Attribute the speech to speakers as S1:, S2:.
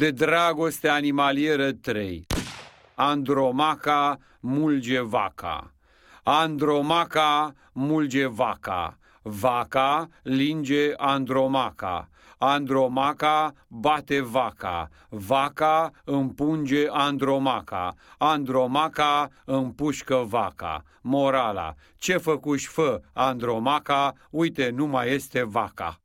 S1: De dragoste animalieră 3. Andromaca mulge vaca. Andromaca mulge vaca. Vaca linge Andromaca. Andromaca bate vaca. Vaca împunge Andromaca. Andromaca împușcă vaca. Morala. Ce făcuși fă Andromaca, uite, nu mai este vaca.